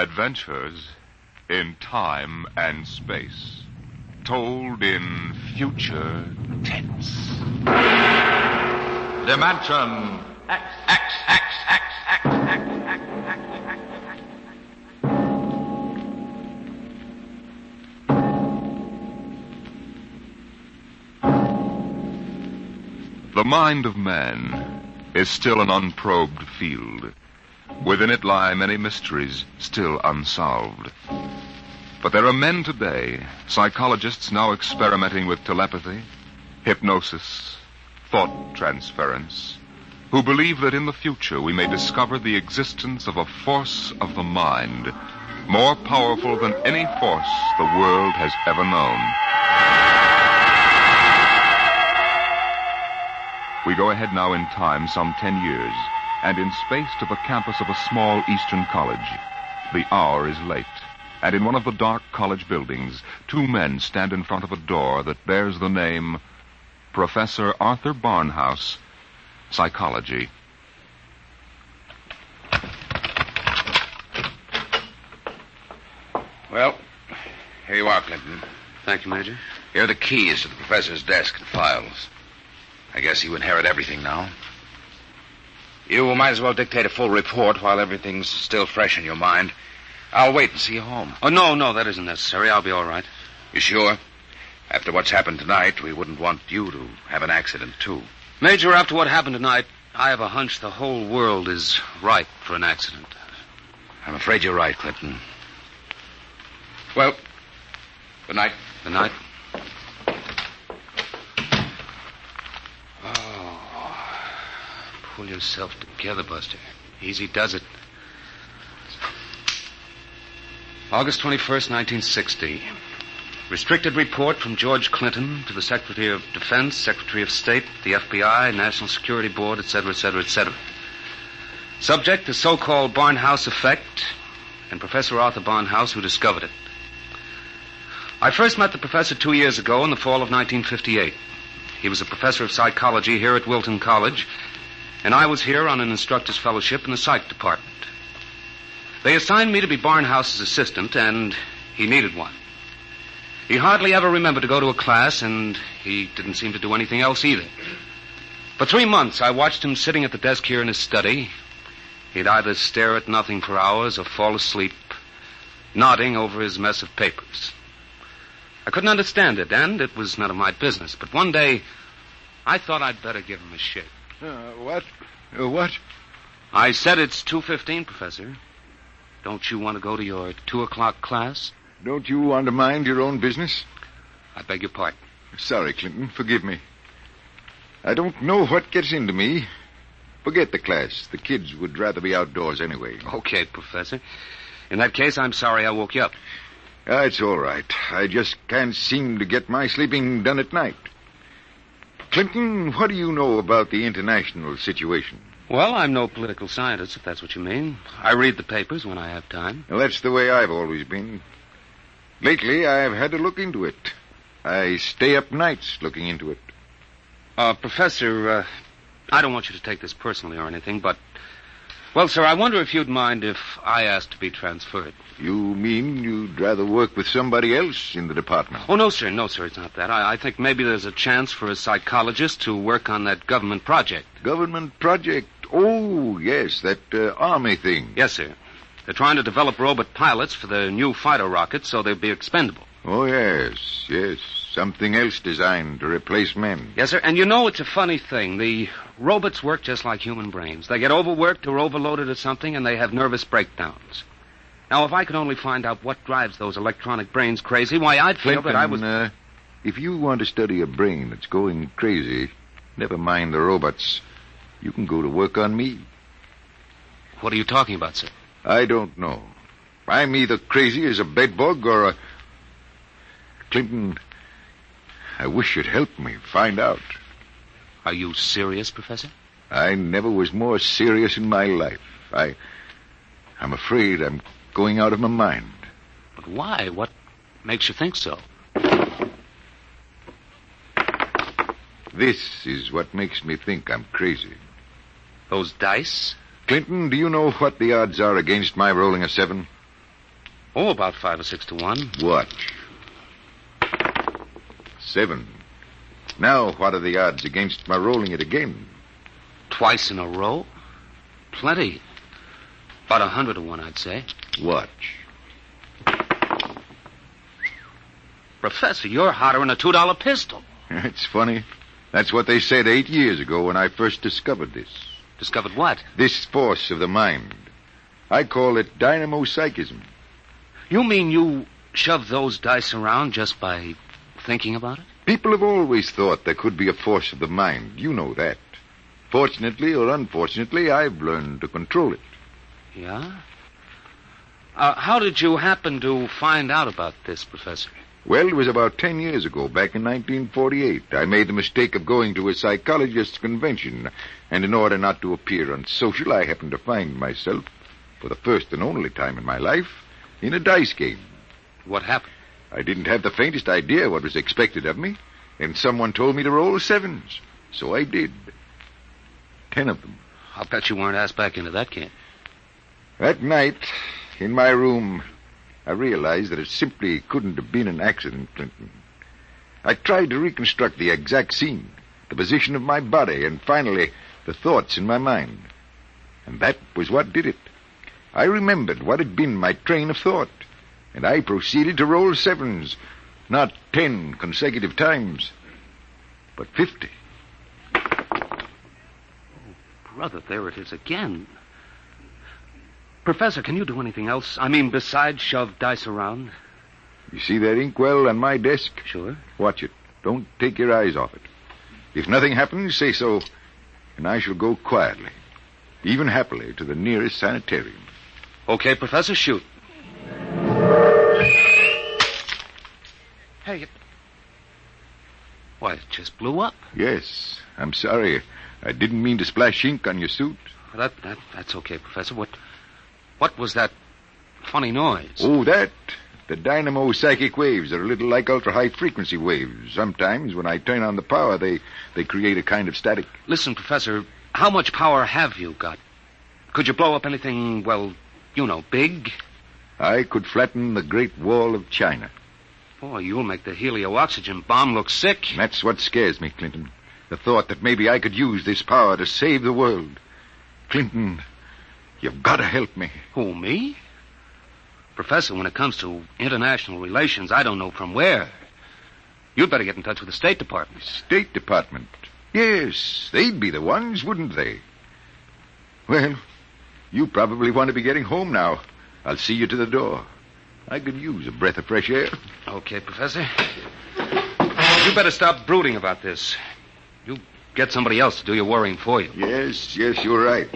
Adventures in time and space. Told in future tense. Dimension X, X, X, X, X, X, X, X, X, X. The mind of man is still an unprobed field. Within it lie many mysteries still unsolved. But there are men today, psychologists now experimenting with telepathy, hypnosis, thought transference, who believe that in the future we may discover the existence of a force of the mind more powerful than any force the world has ever known. We go ahead now in time some ten years, and in space to the campus of a small eastern college. The hour is late, and in one of the dark college buildings, two men stand in front of a door that bears the name Professor Arthur Barnhouse, Psychology. Well, here you are, Clinton. Thank you, Major. Here are the keys to the professor's desk and files. I guess you inherit everything now. You might as well dictate a full report while everything's still fresh in your mind. I'll wait and see you home. Oh, no, no, that isn't necessary. I'll be all right. You sure? After what's happened tonight, we wouldn't want you to have an accident, too. Major, after what happened tonight, I have a hunch the whole world is ripe for an accident. I'm afraid you're right, Clinton. Well, good night. Good night. Oh. Pull yourself together, Buster. Easy does it. August 21st, 1960. Restricted report from George Clinton to the Secretary of Defense, Secretary of State, the FBI, National Security Board, etc., etc., etc. Subject, the so-called Barnhouse effect, and Professor Arthur Barnhouse, who discovered it. I first met the professor two years ago in the fall of 1958. He was a professor of psychology here at Wilton College, and I was here on an instructor's fellowship in the psych department. They assigned me to be Barnhouse's assistant, and he needed one. He hardly ever remembered to go to a class, and he didn't seem to do anything else either. For three months, I watched him sitting at the desk here in his study. He'd either stare at nothing for hours or fall asleep, nodding over his mess of papers. I couldn't understand it, and it was none of my business. But one day, I thought I'd better give him a shake. Uh, what? Uh, what? I said it's 2.15, Professor. Don't you want to go to your 2 o'clock class? Don't you want to mind your own business? I beg your pardon. Sorry, Clinton. Forgive me. I don't know what gets into me. Forget the class. The kids would rather be outdoors anyway. Okay, Professor. In that case, I'm sorry I woke you up. Ah, it's all right. I just can't seem to get my sleeping done at night. Clinton, what do you know about the international situation? Well, I'm no political scientist, if that's what you mean. I read the papers when I have time. Well, that's the way I've always been. Lately, I've had to look into it. I stay up nights looking into it. Uh, Professor, uh, I don't want you to take this personally or anything, but. Well, sir, I wonder if you'd mind if I asked to be transferred. You mean you'd rather work with somebody else in the department? Oh, no, sir. No, sir, it's not that. I, I think maybe there's a chance for a psychologist to work on that government project. Government project? Oh, yes, that uh, army thing. Yes, sir. They're trying to develop robot pilots for the new fighter rockets so they'll be expendable. Oh, yes, yes. Something else designed to replace men. Yes, sir. And you know, it's a funny thing. The robots work just like human brains. They get overworked or overloaded at something and they have nervous breakdowns. Now, if I could only find out what drives those electronic brains crazy, why, I'd feel Clinton, that I was. Uh, if you want to study a brain that's going crazy, never mind the robots. You can go to work on me. What are you talking about, sir? I don't know. I'm either crazy as a bedbug or a. Clinton, I wish you'd help me find out. Are you serious, Professor? I never was more serious in my life. I. I'm afraid I'm going out of my mind. But why? What makes you think so? This is what makes me think I'm crazy. Those dice? Clinton, do you know what the odds are against my rolling a seven? Oh, about five or six to one. Watch. Seven. Now, what are the odds against my rolling it again? Twice in a row? Plenty. About a hundred to one, I'd say. Watch. Professor, you're hotter than a two dollar pistol. It's funny. That's what they said eight years ago when I first discovered this. Discovered what? This force of the mind. I call it dynamo psychism. You mean you shove those dice around just by thinking about it? People have always thought there could be a force of the mind. You know that. Fortunately or unfortunately, I've learned to control it. Yeah? Uh, how did you happen to find out about this, Professor? Well, it was about ten years ago, back in 1948. I made the mistake of going to a psychologist's convention, and in order not to appear unsocial, I happened to find myself, for the first and only time in my life, in a dice game. What happened? I didn't have the faintest idea what was expected of me, and someone told me to roll sevens. So I did. Ten of them. I'll bet you weren't asked back into that camp. That night, in my room, I realized that it simply couldn't have been an accident, Clinton. I tried to reconstruct the exact scene, the position of my body, and finally, the thoughts in my mind. And that was what did it. I remembered what had been my train of thought, and I proceeded to roll sevens, not ten consecutive times, but fifty. Oh, Brother, there it is again. Professor, can you do anything else? I mean, besides shove dice around? You see that inkwell on my desk? Sure. Watch it. Don't take your eyes off it. If nothing happens, say so, and I shall go quietly, even happily, to the nearest sanitarium. Okay, Professor, shoot. Why, it just blew up. Yes, I'm sorry. I didn't mean to splash ink on your suit. That, that, that's okay, Professor. What, what was that funny noise? Oh, that? The dynamo psychic waves are a little like ultra high frequency waves. Sometimes when I turn on the power, they, they create a kind of static. Listen, Professor, how much power have you got? Could you blow up anything, well, you know, big? I could flatten the Great Wall of China. Boy, you'll make the helio-oxygen bomb look sick. That's what scares me, Clinton. The thought that maybe I could use this power to save the world. Clinton, you've got to help me. Who, me? Professor, when it comes to international relations, I don't know from where. You'd better get in touch with the State Department. State Department. Yes, they'd be the ones, wouldn't they? Well, you probably want to be getting home now. I'll see you to the door. I could use a breath of fresh air. Okay, Professor. You better stop brooding about this. You get somebody else to do your worrying for you. Yes, yes, you're right.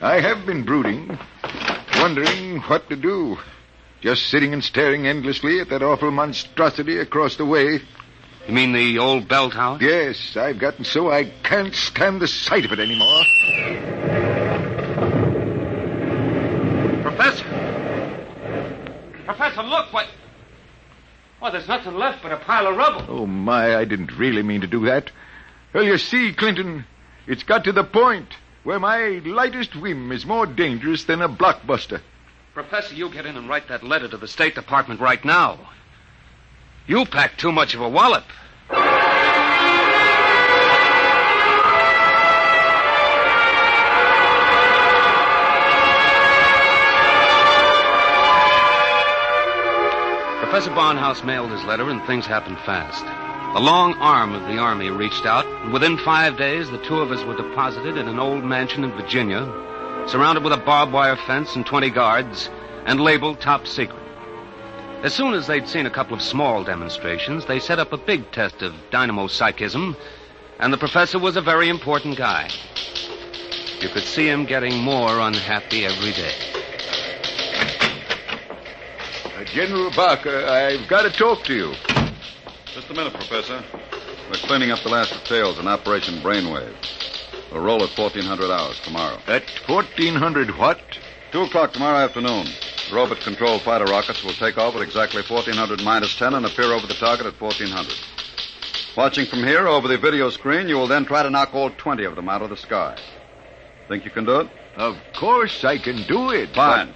I have been brooding, wondering what to do. Just sitting and staring endlessly at that awful monstrosity across the way. You mean the old bell tower? Yes, I've gotten so I can't stand the sight of it anymore. Professor! Professor, look, what... Well, there's nothing left but a pile of rubble. Oh, my, I didn't really mean to do that. Well, you see, Clinton, it's got to the point where my lightest whim is more dangerous than a blockbuster. Professor, you get in and write that letter to the State Department right now. You packed too much of a wallop. Professor Barnhouse mailed his letter, and things happened fast. The long arm of the Army reached out, and within five days, the two of us were deposited in an old mansion in Virginia, surrounded with a barbed wire fence and 20 guards, and labeled top secret. As soon as they'd seen a couple of small demonstrations, they set up a big test of dynamo psychism, and the professor was a very important guy. You could see him getting more unhappy every day. Uh, General Barker, I've got to talk to you. Just a minute, Professor. We're cleaning up the last details in Operation Brainwave. We'll roll at 1400 hours tomorrow. At 1400 what? Two o'clock tomorrow afternoon. The robot-controlled fighter rockets will take off at exactly 1400 minus 10 and appear over the target at 1400. Watching from here over the video screen, you will then try to knock all 20 of them out of the sky. Think you can do it? Of course I can do it. Fine.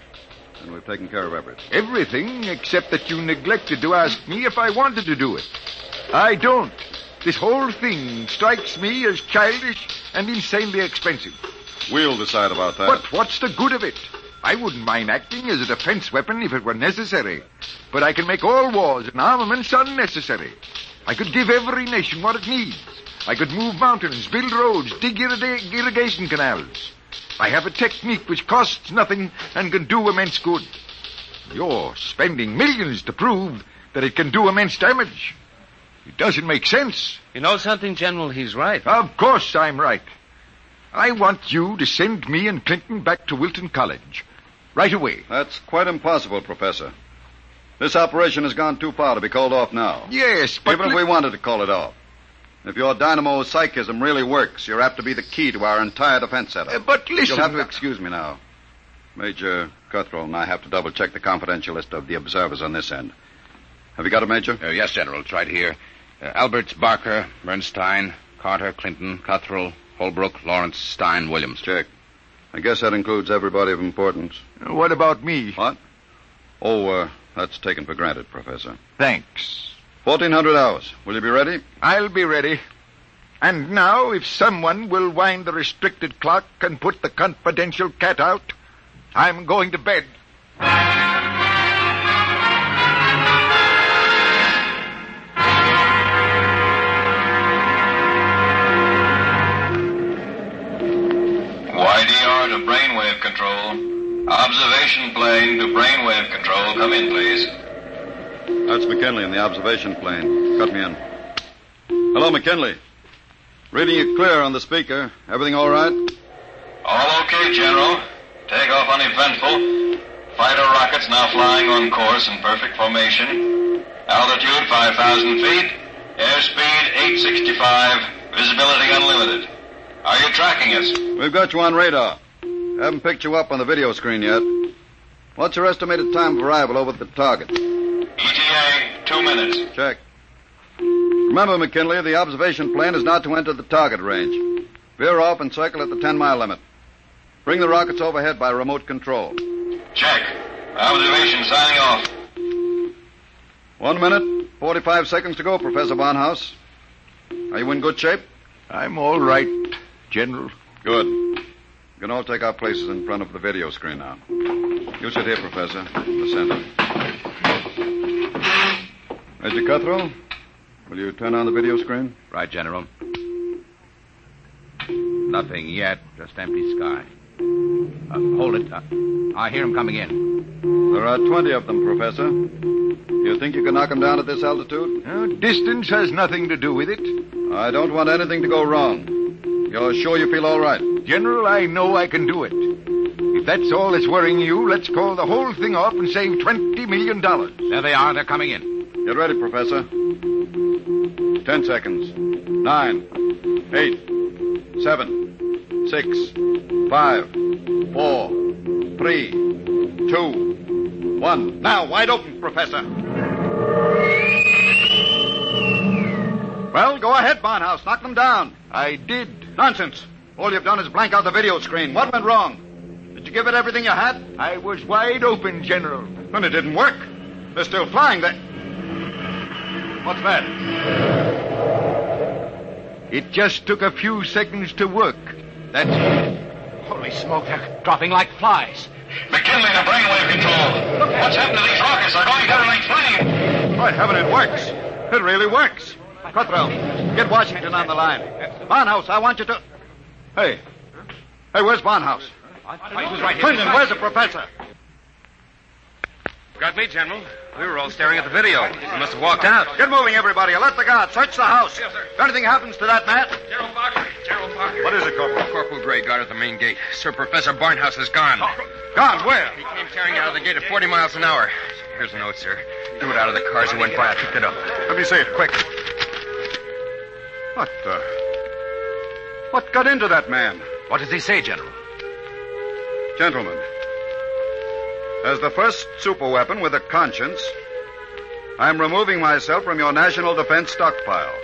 And we've taken care of everything. Everything except that you neglected to ask me if I wanted to do it. I don't. This whole thing strikes me as childish and insanely expensive. We'll decide about that. But what's the good of it? I wouldn't mind acting as a defense weapon if it were necessary. But I can make all wars and armaments unnecessary. I could give every nation what it needs. I could move mountains, build roads, dig irriga- irrigation canals. I have a technique which costs nothing and can do immense good. You're spending millions to prove that it can do immense damage. It doesn't make sense. You know something, General? He's right. Of course I'm right. I want you to send me and Clinton back to Wilton College. Right away. That's quite impossible, Professor. This operation has gone too far to be called off now. Yes, but... Even if we wanted to call it off. If your dynamo psychism really works, you're apt to be the key to our entire defense setup. Uh, but listen... You'll have to excuse me now. Major Cuthrell and I have to double check the confidential list of the observers on this end. Have you got it, Major? Uh, yes, General. It's right here. Uh, Alberts, Barker, Bernstein, Carter, Clinton, Cuthrell, Holbrook, Lawrence, Stein, Williams. Check. I guess that includes everybody of importance. Uh, What about me? What? Oh, uh, that's taken for granted, Professor. Thanks. 1400 hours. Will you be ready? I'll be ready. And now, if someone will wind the restricted clock and put the confidential cat out, I'm going to bed. YDR to brainwave control. Observation plane to brainwave control. Come in, please. That's McKinley in the observation plane. Cut me in. Hello, McKinley. Reading you clear on the speaker. Everything all right? All okay, General. Takeoff uneventful. Fighter rockets now flying on course in perfect formation. Altitude 5,000 feet. Airspeed 865. Visibility unlimited. Are you tracking us? We've got you on radar. Haven't picked you up on the video screen yet. What's your estimated time of arrival over the target? ETA, two minutes. Check. Remember, McKinley, the observation plane is not to enter the target range. Veer off and circle at the 10 mile limit. Bring the rockets overhead by remote control. Check. Observation signing off. One minute, 45 seconds to go, Professor Barnhouse. Are you in good shape? I'm all right, General. Good. We can all take our places in front of the video screen now. You sit here, Professor, in the center. Major Cuthrell, will you turn on the video screen? Right, General. Nothing yet, just empty sky. Uh, hold it. Uh, I hear him coming in. There are 20 of them, Professor. You think you can knock them down at this altitude? Uh, distance has nothing to do with it. I don't want anything to go wrong. You're sure you feel all right? General, I know I can do it. If that's all that's worrying you, let's call the whole thing off and save $20 million. There they are. They're coming in. Get ready, Professor. Ten seconds. Nine, eight, seven, six, five, four, three, two, one. Now, wide open, Professor. Well, go ahead, Barnhouse. Knock them down. I did. Nonsense. All you've done is blank out the video screen. What went wrong? Did you give it everything you had? I was wide open, General. Then it didn't work. They're still flying. They... What's that? It just took a few seconds to work. That's it. Holy smoke, they're dropping like flies. McKinley to brainwave control. What's happened to these rockets? They're going down like flame. By heaven, it works. It really works. Cuthrell, get Washington on the line. Barnhouse, I want you to. Hey. Hey, where's Barnhouse? Clinton, where's the professor? Got me, General. We were all staring at the video. He must have walked out. Get moving, everybody. Alert the guard. Search the house. Yes, sir. If anything happens to that man. General Barker. General Barker. What is it, Corporal? Corporal Gray guard at the main gate. Sir Professor Barnhouse is gone. Gone, where? He came tearing out of the gate at 40 miles an hour. Here's a note, sir. Threw it out of the car as he went by. I picked it up. Let me see it, quick. What, uh. What got into that man? What does he say, General? Gentlemen, as the first superweapon with a conscience, I'm removing myself from your national defense stockpile.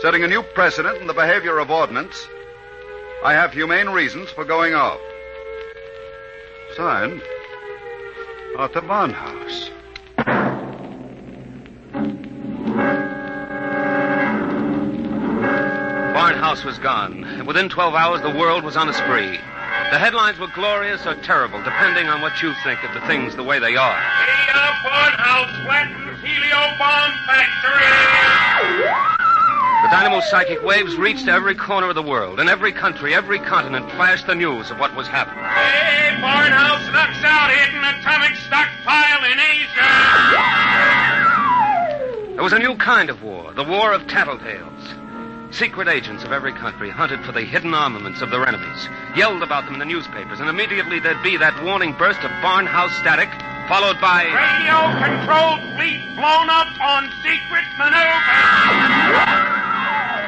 Setting a new precedent in the behavior of ordnance, I have humane reasons for going off. Signed, Arthur Barnhouse. Barnhouse was gone, and within 12 hours the world was on a spree. The headlines were glorious or terrible, depending on what you think of the things the way they are. Helio Barnhouse flattens Helio Bomb Factory! The dynamo psychic waves reached every corner of the world. In every country, every continent flashed the news of what was happening. Hey, Barnhouse knocks out hidden atomic stockpile in Asia! There was a new kind of war, the war of tattletales. Secret agents of every country hunted for the hidden armaments of their enemies, yelled about them in the newspapers, and immediately there'd be that warning burst of Barnhouse static, followed by. Radio controlled fleet blown up on secret maneuvers!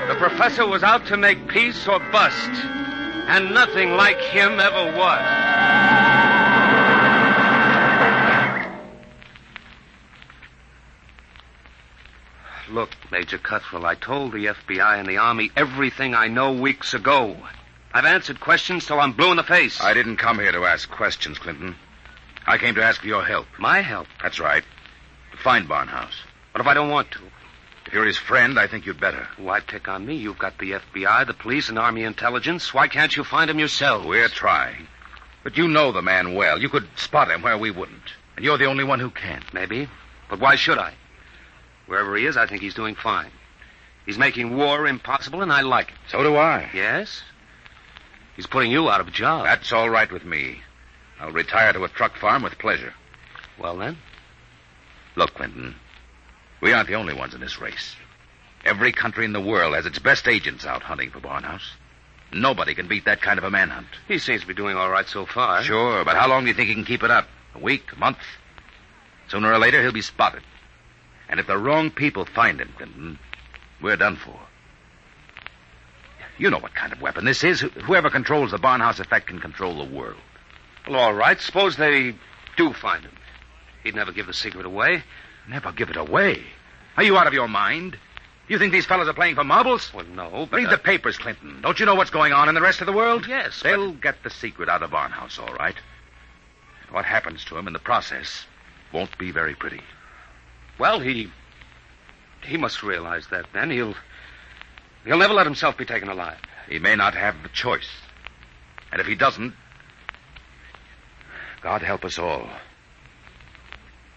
The professor was out to make peace or bust, and nothing like him ever was. Look, Major Cuthrell, I told the FBI and the Army everything I know weeks ago. I've answered questions till I'm blue in the face. I didn't come here to ask questions, Clinton. I came to ask for your help. My help? That's right. To find Barnhouse. What if I don't want to? If you're his friend, I think you'd better. Why pick on me? You've got the FBI, the police, and Army intelligence. Why can't you find him yourself? We're trying. But you know the man well. You could spot him where we wouldn't. And you're the only one who can. Maybe. But why should I? Wherever he is, I think he's doing fine. He's making war impossible, and I like it. So do I. Yes? He's putting you out of a job. That's all right with me. I'll retire to a truck farm with pleasure. Well, then? Look, Clinton, we aren't the only ones in this race. Every country in the world has its best agents out hunting for Barnhouse. Nobody can beat that kind of a manhunt. He seems to be doing all right so far. Sure, but how long do you think he can keep it up? A week? A month? Sooner or later, he'll be spotted. And if the wrong people find him, Clinton, we're done for. You know what kind of weapon this is. Whoever controls the Barnhouse effect can control the world. Well, all right. Suppose they do find him. He'd never give the secret away. Never give it away. Are you out of your mind? You think these fellows are playing for marbles? Well, no, but. Read the papers, Clinton. Don't you know what's going on in the rest of the world? Yes, They'll get the secret out of Barnhouse, all right. What happens to him in the process won't be very pretty. Well, he. He must realize that then. He'll. He'll never let himself be taken alive. He may not have the choice. And if he doesn't, God help us all.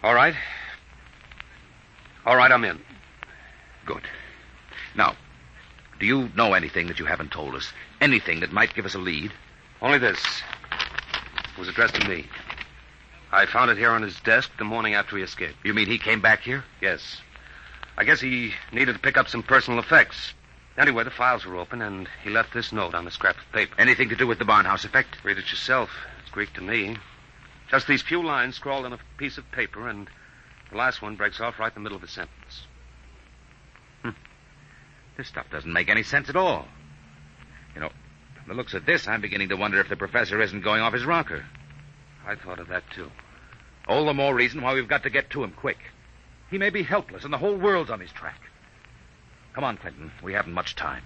All right. All right, I'm in. Good. Now, do you know anything that you haven't told us? Anything that might give us a lead? Only this. It was addressed to me. I found it here on his desk the morning after he escaped. You mean he came back here? Yes. I guess he needed to pick up some personal effects. Anyway, the files were open, and he left this note on a scrap of paper. Anything to do with the Barnhouse effect? Read it yourself. It's Greek to me. Just these few lines scrawled on a piece of paper, and the last one breaks off right in the middle of a sentence. Hmm. This stuff doesn't make any sense at all. You know, from the looks of this, I'm beginning to wonder if the professor isn't going off his rocker. I thought of that, too. All the more reason why we've got to get to him quick. He may be helpless, and the whole world's on his track. Come on, Clinton. We haven't much time.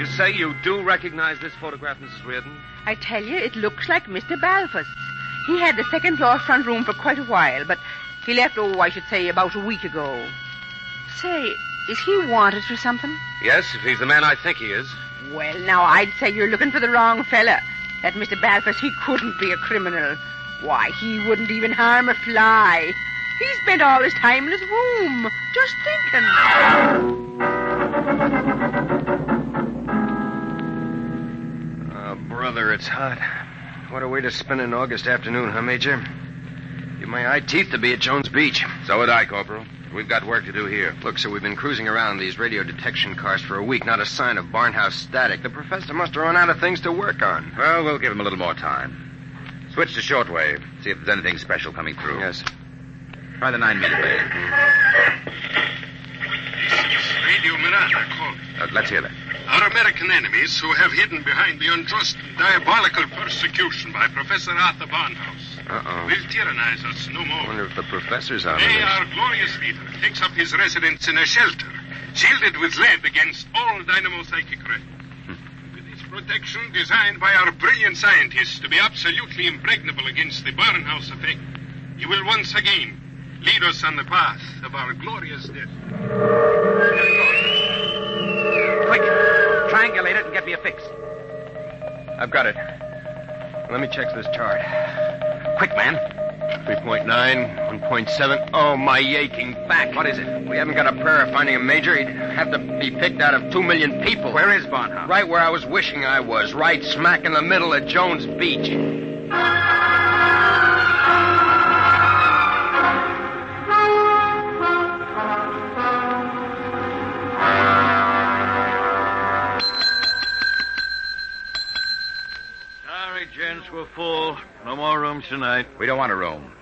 You say you do recognize this photograph, Mrs. Reardon? I tell you, it looks like Mr. Balfour's. He had the second floor front room for quite a while, but he left, oh, I should say, about a week ago. Say, is he wanted for something? Yes, if he's the man I think he is. Well, now, I'd say you're looking for the wrong fella. That Mr. Balfour's, he couldn't be a criminal. Why, he wouldn't even harm a fly. He spent all his time in his room, just thinking. Oh, brother, it's hot. What a way to spend an August afternoon, huh, Major? Give my eye teeth to be at Jones Beach. So would I, Corporal. We've got work to do here. Look, so we've been cruising around these radio detection cars for a week. Not a sign of Barnhouse static. The professor must have run out of things to work on. Well, we'll give him a little more time. Switch to shortwave. See if there's anything special coming through. Yes. Try the nine meter wave. Radio Miranda calling. Uh, let's hear that. Our American enemies who have hidden behind the unjust diabolical persecution by Professor Arthur Barnhouse Uh-oh. will tyrannize us no I more. wonder if the professor's out of They, this. our glorious leader, takes up his residence in a shelter, shielded with lead against all dynamo psychic rays. Hmm. With his protection designed by our brilliant scientists to be absolutely impregnable against the Barnhouse effect. You will once again lead us on the path of our glorious death. Quick, triangulate it and get me a fix. I've got it. Let me check this chart. Quick, man. 3.9, 1.7. Oh, my aching back. What is it? We haven't got a prayer of finding a major. He'd have to be picked out of two million people. Where is Barnhouse? Right where I was wishing I was. Right smack in the middle of Jones Beach. No more rooms tonight. We don't want a room.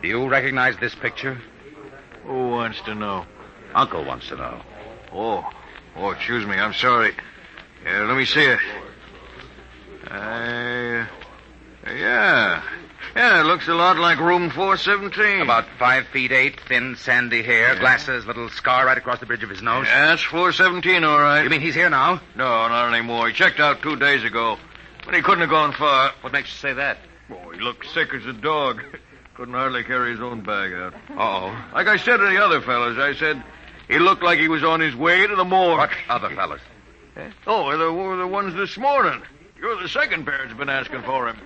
Do you recognize this picture? Who wants to know? Uncle wants to know. Oh, oh, excuse me. I'm sorry. Yeah, let me see it. Uh, yeah. Yeah, it looks a lot like room 417. About five feet eight, thin, sandy hair, glasses, little scar right across the bridge of his nose. Yeah, that's 417, all right. You mean he's here now? No, not anymore. He checked out two days ago. But he couldn't have gone far. What makes you say that? Oh, he looked sick as a dog. Couldn't hardly carry his own bag out. Uh-oh. Like I said to the other fellas, I said he looked like he was on his way to the morgue. What other fellas? Oh, the, were the ones this morning. You're the second pair that's been asking for him.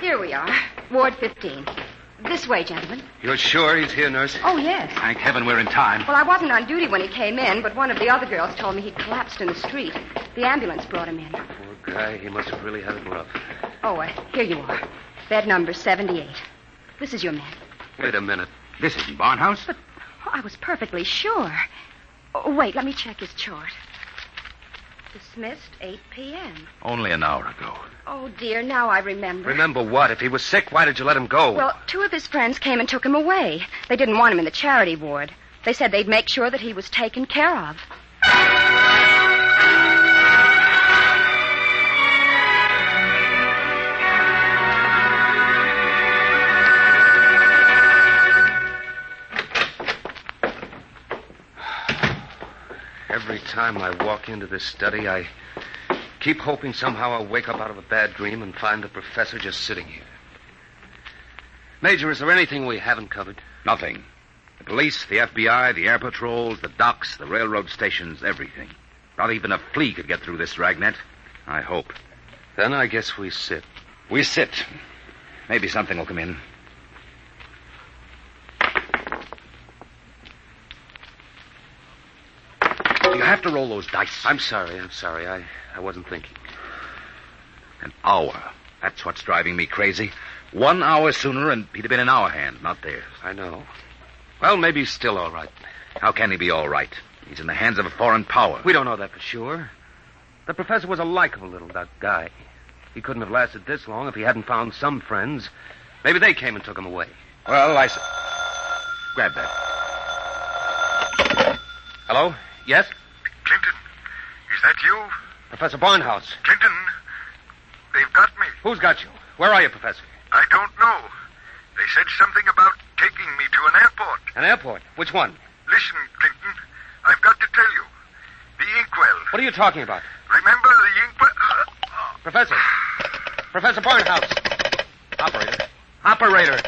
Here we are, Ward 15. This way, gentlemen. You're sure he's here, nurse? Oh, yes. Thank heaven we're in time. Well, I wasn't on duty when he came in, but one of the other girls told me he'd collapsed in the street. The ambulance brought him in. Poor guy, he must have really had it rough. Oh, uh, here you are. Bed number 78. This is your man. Wait a minute. This isn't Barnhouse. But oh, I was perfectly sure. Oh, wait, let me check his chart. Dismissed 8 p.m. Only an hour ago. Oh, dear, now I remember. Remember what? If he was sick, why did you let him go? Well, two of his friends came and took him away. They didn't want him in the charity ward. They said they'd make sure that he was taken care of. Time I walk into this study, I keep hoping somehow I'll wake up out of a bad dream and find the professor just sitting here. Major, is there anything we haven't covered? Nothing. The police, the FBI, the air patrols, the docks, the railroad stations, everything. Not even a flea could get through this dragnet. I hope. Then I guess we sit. We sit. Maybe something will come in. You have to roll those dice. I'm sorry, I'm sorry. I, I wasn't thinking. An hour. That's what's driving me crazy. One hour sooner, and he'd have been in our hand, not theirs. I know. Well, maybe he's still all right. How can he be all right? He's in the hands of a foreign power. We don't know that for sure. The professor was a likable little duck guy. He couldn't have lasted this long if he hadn't found some friends. Maybe they came and took him away. Well, I. Grab that. Hello? Yes? Clinton, is that you? Professor Barnhouse. Clinton, they've got me. Who's got you? Where are you, Professor? I don't know. They said something about taking me to an airport. An airport. Which one? Listen, Clinton, I've got to tell you. The inkwell. What are you talking about? Remember the inkwell? Professor. Professor Barnhouse. Operator. Operator.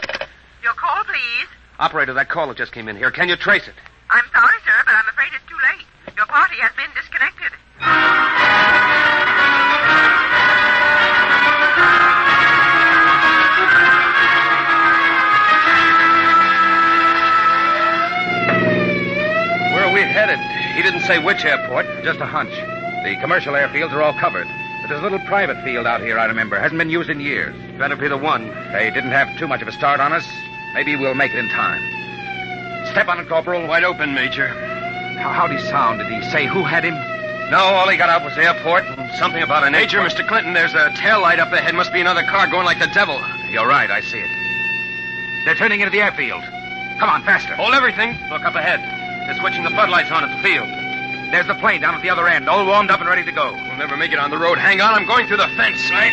Your call, please. Operator, that caller just came in here. Can you trace it? I'm sorry, Are headed? He didn't say which airport. Just a hunch. The commercial airfields are all covered. But there's a little private field out here, I remember. Hasn't been used in years. Better be the one. They didn't have too much of a start on us. Maybe we'll make it in time. Step on it, Corporal. Wide open, Major. How, how'd he sound? Did he say who had him? No, all he got out was airport and something about an Major, airport. Mr. Clinton, there's a tail light up ahead. Must be another car going like the devil. You're right, I see it. They're turning into the airfield. Come on, faster. Hold everything. Look up ahead. They're switching the floodlights on at the field. There's the plane down at the other end, all warmed up and ready to go. We'll never make it on the road. Hang on, I'm going through the fence. Right.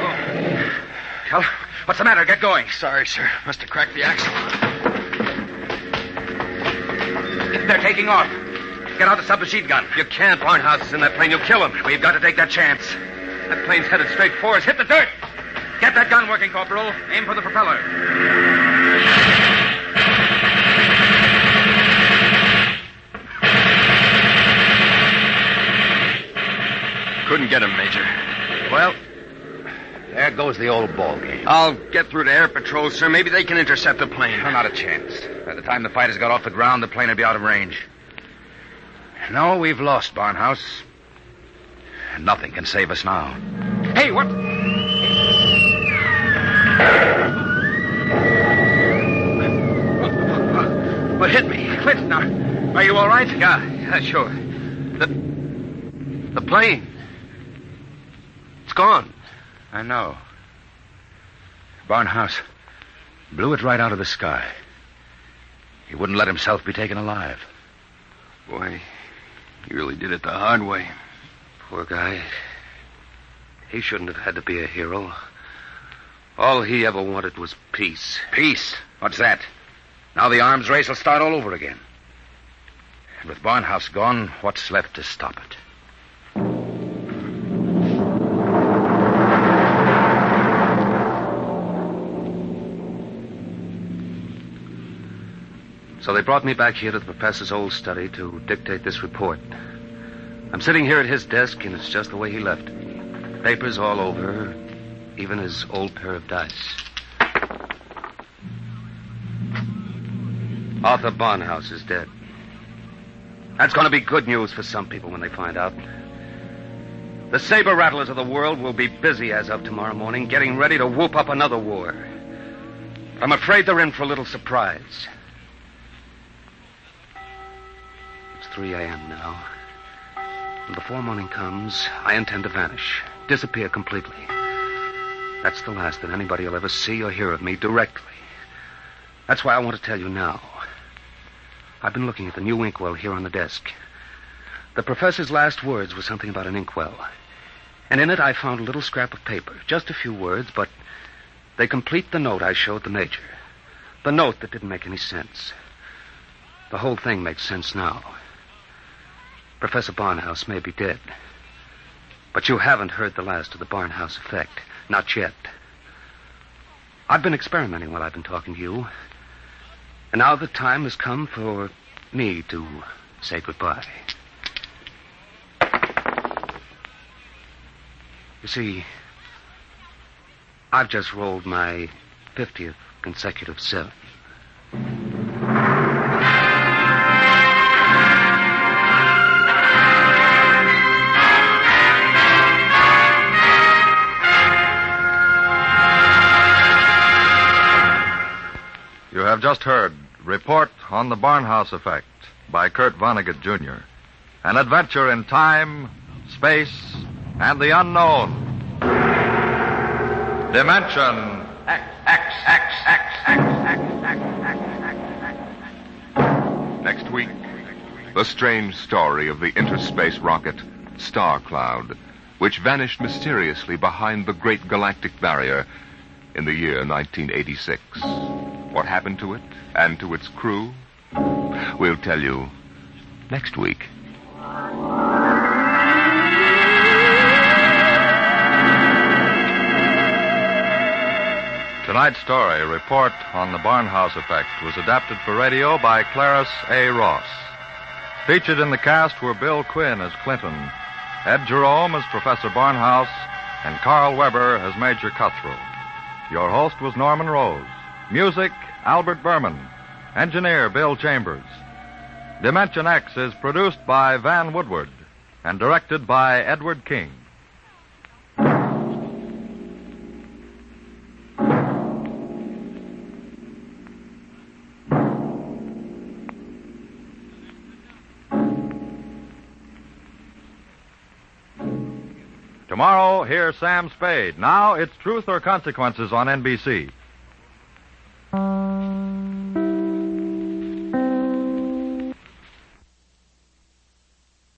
Oh. Cal, what's the matter? Get going. Sorry, sir. Must have cracked the axle. They're taking off. Get out the submachine gun. You can't. Barnhouse is in that plane. You'll kill him. We've got to take that chance. That plane's headed straight for us. Hit the dirt. Get that gun working, Corporal. Aim for the propeller. Couldn't get him, Major. Well, there goes the old ball game. I'll get through to Air Patrol, sir. Maybe they can intercept the plane. No, not a chance. By the time the fighters got off the ground, the plane would be out of range. No, we've lost Barnhouse. Nothing can save us now. Hey, what? What hit me? Clinton, are you all right? Yeah, yeah, sure. The, the plane. It's gone. I know. Barnhouse blew it right out of the sky. He wouldn't let himself be taken alive. Boy, he really did it the hard way. Poor guy. He shouldn't have had to be a hero. All he ever wanted was peace. Peace? What's that? Now the arms race will start all over again. And with Barnhouse gone, what's left to stop it? So they brought me back here to the professor's old study to dictate this report. I'm sitting here at his desk, and it's just the way he left it. Papers all over, even his old pair of dice. Arthur Barnhouse is dead. That's going to be good news for some people when they find out. The saber rattlers of the world will be busy as of tomorrow morning, getting ready to whoop up another war. I'm afraid they're in for a little surprise. It's 3 a.m. now. And before morning comes, I intend to vanish, disappear completely. That's the last that anybody will ever see or hear of me directly. That's why I want to tell you now. I've been looking at the new inkwell here on the desk. The professor's last words were something about an inkwell. And in it, I found a little scrap of paper. Just a few words, but they complete the note I showed the major. The note that didn't make any sense. The whole thing makes sense now. Professor Barnhouse may be dead. But you haven't heard the last of the Barnhouse effect. Not yet. I've been experimenting while I've been talking to you. And now the time has come for me to say goodbye. You see, I've just rolled my 50th consecutive seven. Just heard Report on the Barnhouse Effect by Kurt Vonnegut, Jr. An adventure in time, space, and the unknown. Dimension Next week, the strange story of the interspace rocket Star Cloud, which vanished mysteriously behind the great galactic barrier in the year 1986. What happened to it and to its crew? We'll tell you next week. Tonight's story, Report on the Barnhouse Effect, was adapted for radio by Clarice A. Ross. Featured in the cast were Bill Quinn as Clinton, Ed Jerome as Professor Barnhouse, and Carl Weber as Major Cuthrell. Your host was Norman Rose. Music, Albert Berman. Engineer, Bill Chambers. Dimension X is produced by Van Woodward and directed by Edward King. Tomorrow, hear Sam Spade. Now it's Truth or Consequences on NBC.